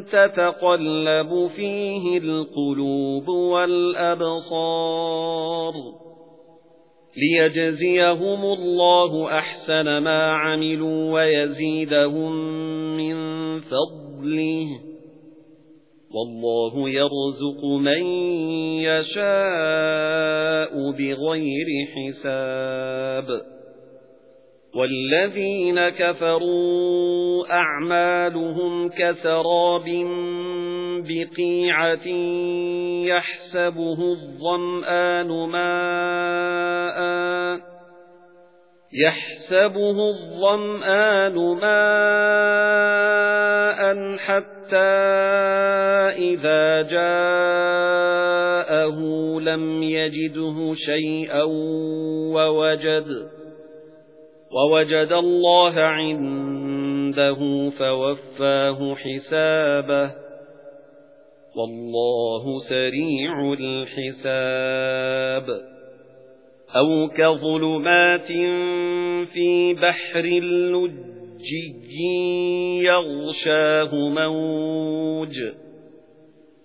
تَتَقَلَّبُ فِيهِ الْقُلُوبُ وَالْأَبْصَارُ لِيَجْزِيَهُمُ اللَّهُ أَحْسَنَ مَا عَمِلُوا وَيَزِيدَهُم مِّن فَضْلِهِ وَاللَّهُ يَرْزُقُ مَن يَشَاءُ بِغَيْرِ حِسَابٍ وَالَّذِينَ كَفَرُوا أَعْمَالُهُمْ كَسَرَابٍ بِقِيعَةٍ يَحْسَبُهُ الظَّمْآنُ مَاءً يَحْسَبُهُ الظَّمْآنُ مَاءً حَتَّى إِذَا جَاءَهُ لَمْ يَجِدْهُ شَيْئًا وَوَجَدَ وَوَجَدَ اللَّهَ عِندَهُ فَوَفَّاهُ حِسَابَهُ. وَاللَّهُ سَرِيعُ الْحِسَابِ. أَوْ كَظُلُمَاتٍ فِي بَحْرٍ لُجِّيٍّ يَغْشَاهُ مَوْجٌ.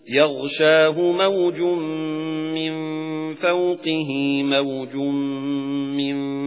يَغْشَاهُ مَوْجٌ مِّن فَوْقِهِ مَوْجٌ مِّن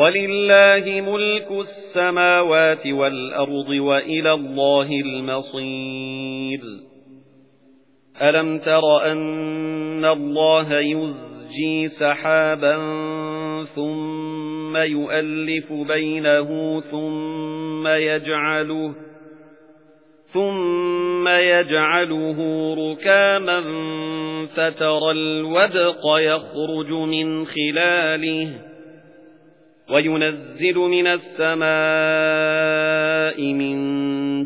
وَلِلَّهِ مُلْكُ السَّمَاوَاتِ وَالْأَرْضِ وَإِلَى اللَّهِ الْمَصِيرُ. أَلَمْ تَرَ أَنَّ اللَّهَ يُزْجِي سَحَابًا ثُمَّ يُؤَلِّفُ بَيْنَهُ ثُمَّ يَجْعَلُهُ ثُمَّ يَجْعَلُهُ رُكَامًا فَتَرَى الْوَدْقَ يَخْرُجُ مِنْ خِلَالِهِ وَيُنَزِّلُ مِنَ السَّمَاءِ مِن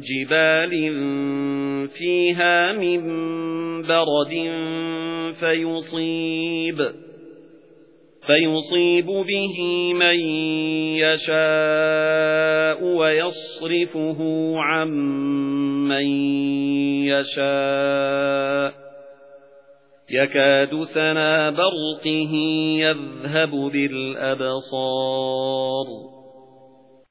جِبَالٍ فِيهَا مِن بَرَدٍ فَيُصِيبُ فَيُصِيبُ بِهِ مَن يَشَاءُ وَيَصْرِفُهُ عَن مَّن يَشَاءُ. يَكَادُ سَنَا بَرْقِهِ يَذْهَبُ بِالْأَبْصَارِ.